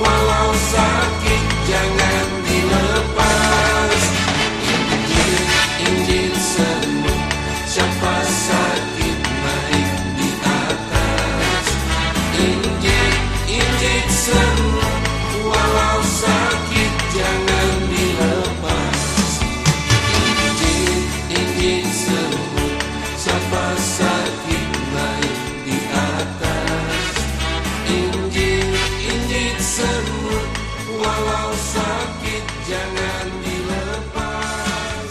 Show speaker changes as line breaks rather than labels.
while on side. sakit jangan dilepas.